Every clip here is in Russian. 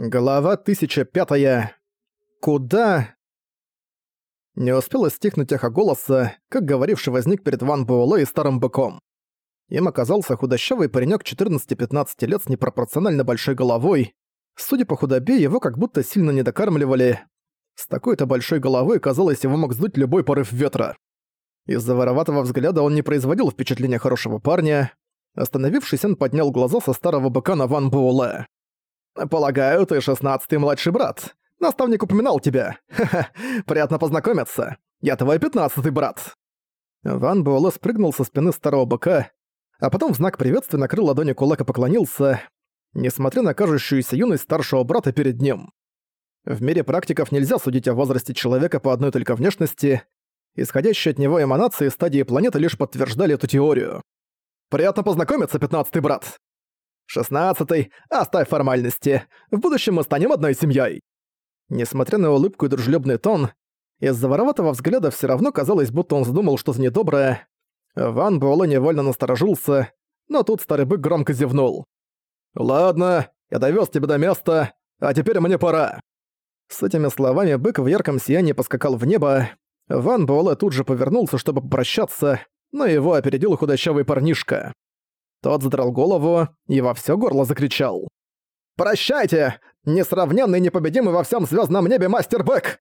Глава 1005. Куда? Не успело стихнуть эхо голоса, как говоривший возник перед Ван Буэлэ и старым быком. Им оказался худощавый паренёк 14-15 лет с непропорционально большой головой. Судя по худобе, его как будто сильно недокармливали. С такой-то большой головой, казалось, его мог сдуть любой порыв ветра. Из-за вороватого взгляда он не производил впечатления хорошего парня. Остановившись, он поднял глаза со старого быка на Ван Буэлэ. «Полагаю, ты шестнадцатый младший брат. Наставник упоминал тебя. Ха-ха, приятно познакомиться. Я твой пятнадцатый брат». Ван Буэлэ спрыгнул со спины старого быка, а потом в знак приветствия накрыл ладони кулак и поклонился, несмотря на кажущуюся юность старшего брата перед ним. В мире практиков нельзя судить о возрасте человека по одной только внешности, исходящие от него эманации стадии планеты лишь подтверждали эту теорию. «Приятно познакомиться, пятнадцатый брат!» Шестнадцатый, оставь формальности. В будущем мы станем одной семьей. Несмотря на улыбку и дружелюбный тон, из-за вороватого взгляда все равно казалось, будто он задумал что-то недоброе. Ван Буэлэ невольно насторожился, но тут старый бык громко зевнул. «Ладно, я довез тебя до места, а теперь мне пора». С этими словами бык в ярком сиянии поскакал в небо. Ван Буэлэ тут же повернулся, чтобы попрощаться, но его опередил худощавый парнишка. Тот задрал голову и во всё горло закричал. «Прощайте! Несравненный непобедимый во всем звездном небе мастер Бэк!»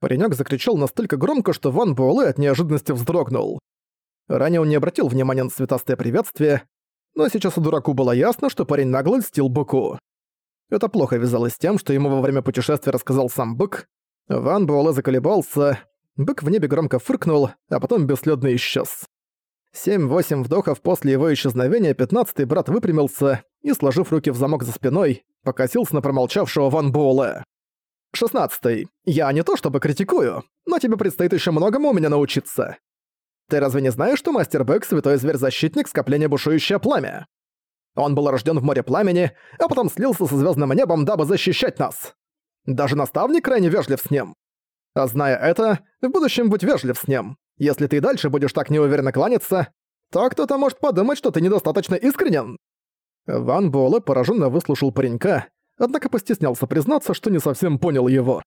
Паренёк закричал настолько громко, что Ван Буэлэ от неожиданности вздрогнул. Ранее он не обратил внимания на цветастое приветствие, но сейчас у дураку было ясно, что парень нагло льстил быку. Это плохо вязалось с тем, что ему во время путешествия рассказал сам бык. Ван Буэлэ заколебался, бык в небе громко фыркнул, а потом бесследно исчез. Семь-восемь вдохов после его исчезновения пятнадцатый брат выпрямился и, сложив руки в замок за спиной, покосился на промолчавшего Ван Буэлэ. «Шестнадцатый. Я не то чтобы критикую, но тебе предстоит еще многому у меня научиться. Ты разве не знаешь, что Мастер Бэк — святой зверь-защитник скопления бушующее пламя? Он был рожден в море пламени, а потом слился со звездным небом, дабы защищать нас. Даже наставник крайне вежлив с ним. А зная это, в будущем будь вежлив с ним. Если ты дальше будешь так неуверенно кланяться, то кто-то может подумать, что ты недостаточно искренен». Ван Буэлэ пораженно выслушал паренька, однако постеснялся признаться, что не совсем понял его.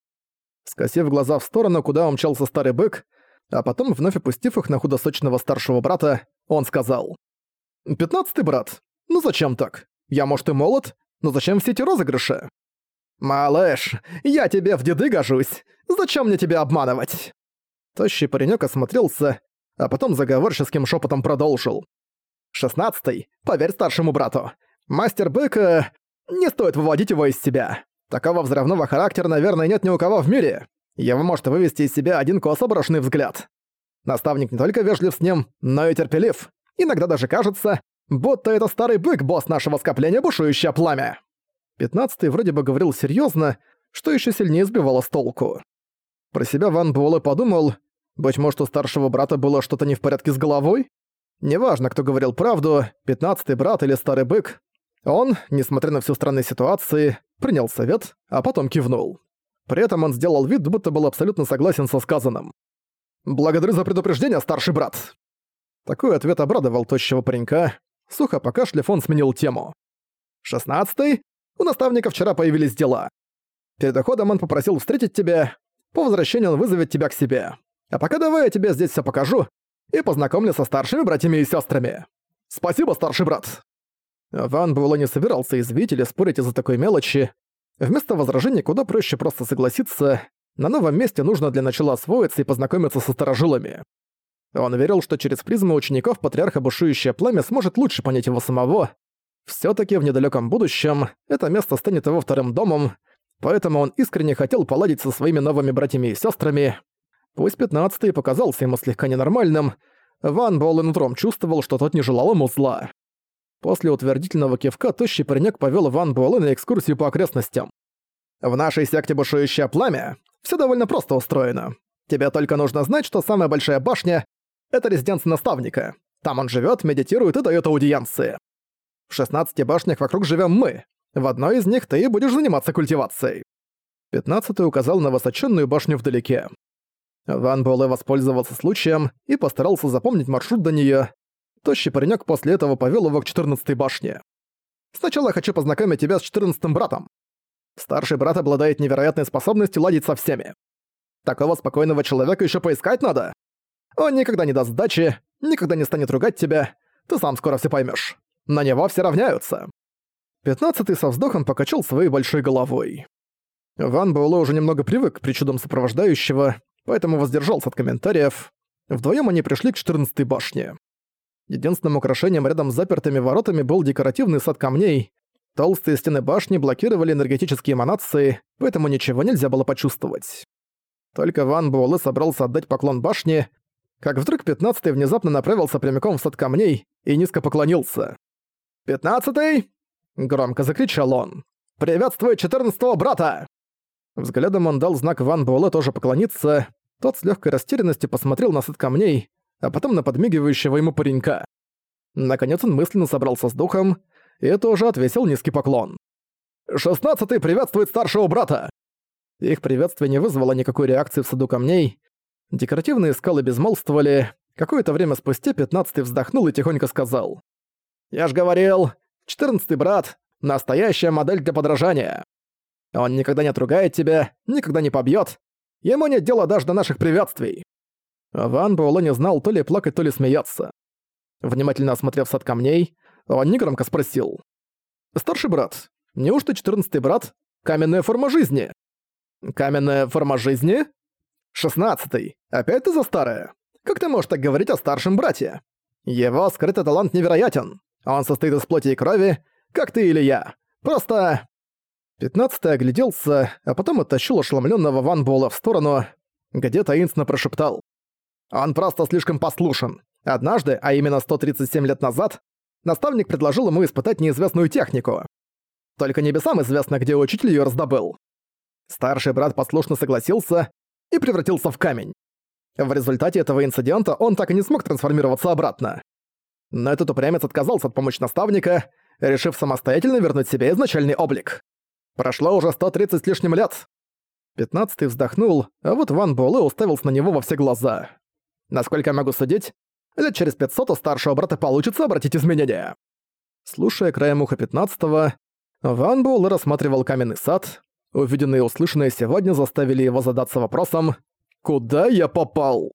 Скосив глаза в сторону, куда умчался старый бык, а потом, вновь опустив их на худосочного старшего брата, он сказал. «Пятнадцатый брат? Ну зачем так? Я, может, и молод, но зачем все эти розыгрыши?» «Малыш, я тебе в деды гожусь. Зачем мне тебя обманывать?» Тощий паренёк осмотрелся, а потом заговорческим шепотом продолжил. «Шестнадцатый, поверь старшему брату. Мастер Быка... Не стоит выводить его из себя. Такого взрывного характера, наверное, нет ни у кого в мире. Его может вывести из себя один косо брошенный взгляд. Наставник не только вежлив с ним, но и терпелив. Иногда даже кажется, будто это старый бык, босс нашего скопления бушующее пламя. Пятнадцатый вроде бы говорил серьезно, что еще сильнее сбивало с толку. Про себя Ван Буэлэ подумал, быть может, у старшего брата было что-то не в порядке с головой? Неважно, кто говорил правду, пятнадцатый брат или старый бык. Он, несмотря на всю странные ситуации, принял совет, а потом кивнул. При этом он сделал вид, будто был абсолютно согласен со сказанным. «Благодарю за предупреждение, старший брат!» Такой ответ обрадовал тощего паренька. Сухо покашляв, он сменил тему. «Шестнадцатый? У наставника вчера появились дела. Перед уходом он попросил встретить тебя. По возвращению он вызовет тебя к себе. А пока давай я тебе здесь все покажу и познакомлю со старшими братьями и сестрами. Спасибо, старший брат!» Ван Буэлэ не собирался извить или спорить из-за такой мелочи. Вместо возражений куда проще просто согласиться. На новом месте нужно для начала освоиться и познакомиться со старожилами. Он верил, что через призму учеников патриарха бушующее пламя сможет лучше понять его самого. все таки в недалеком будущем это место станет его вторым домом, поэтому он искренне хотел поладить со своими новыми братьями и сестрами. Пусть пятнадцатый показался ему слегка ненормальным, Ван Болен утром чувствовал, что тот не желал ему зла. После утвердительного кивка тощий паренек повёл Ван Буэлэ на экскурсию по окрестностям. «В нашей секте бушующее пламя все довольно просто устроено. Тебе только нужно знать, что самая большая башня — это резиденция наставника. Там он живет, медитирует и дает аудиенции. В 16 башнях вокруг живем мы. В одной из них ты и будешь заниматься культивацией». Пятнадцатый указал на высоченную башню вдалеке. Ван Буэлэ воспользовался случаем и постарался запомнить маршрут до неё. Тощий паренёк после этого повёл его к 14-й башне. «Сначала хочу познакомить тебя с 14-м братом». Старший брат обладает невероятной способностью ладить со всеми. Такого спокойного человека еще поискать надо. Он никогда не даст сдачи, никогда не станет ругать тебя. Ты сам скоро все поймешь. На него все равняются. Пятнадцатый со вздохом покачал своей большой головой. Ван Буэлэ уже немного привык к причудам сопровождающего, поэтому воздержался от комментариев. Вдвоем они пришли к 14-й башне. Единственным украшением рядом с запертыми воротами был декоративный сад камней. Толстые стены башни блокировали энергетические эманации, поэтому ничего нельзя было почувствовать. Только Ван Буэлэ собрался отдать поклон башне, как вдруг пятнадцатый внезапно направился прямиком в сад камней и низко поклонился. «Пятнадцатый!» — громко закричал он. «Приветствую четырнадцатого брата!» Взглядом он дал знак Ван Буэлэ тоже поклониться. Тот с легкой растерянностью посмотрел на сад камней, а потом на подмигивающего ему паренька. Наконец он мысленно собрался с духом и тоже отвесил низкий поклон. «Шестнадцатый приветствует старшего брата!» Их приветствие не вызвало никакой реакции в саду камней. Декоративные скалы безмолвствовали. Какое-то время спустя пятнадцатый вздохнул и тихонько сказал. «Я ж говорил, четырнадцатый брат — настоящая модель для подражания. Он никогда не отругает тебя, никогда не побьет. Ему нет дела даже до наших приветствий». Ван Буэлэ не знал то ли плакать, то ли смеяться. Внимательно осмотрев сад камней, он негромко спросил. «Старший брат, неужто четырнадцатый брат — каменная форма жизни?» «Каменная форма жизни?» «Шестнадцатый. Опять ты за старое? Как ты можешь так говорить о старшем брате? Его скрытый талант невероятен. Он состоит из плоти и крови, как ты или я. Просто...» Пятнадцатый огляделся, а потом оттащил ошеломленного Ван Буэлла в сторону, где таинственно прошептал. «Он просто слишком послушен. Однажды, а именно 137 лет назад, наставник предложил ему испытать неизвестную технику. Только небесам известно, где учитель её раздобыл. Старший брат послушно согласился и превратился в камень. В результате этого инцидента он так и не смог трансформироваться обратно. Но этот упрямец отказался от помощи наставника, решив самостоятельно вернуть себе изначальный облик. Прошло уже 130 с лишним лет. Пятнадцатый вздохнул, а вот Ван Буэлэ уставился на него во все глаза. Насколько я могу судить, лет через 500 у старшего брата получится обратить изменения. Слушая краем уха пятнадцатого, Ван Буэлэ рассматривал каменный сад, Увиденные и услышанные сегодня заставили его задаться вопросом «Куда я попал?».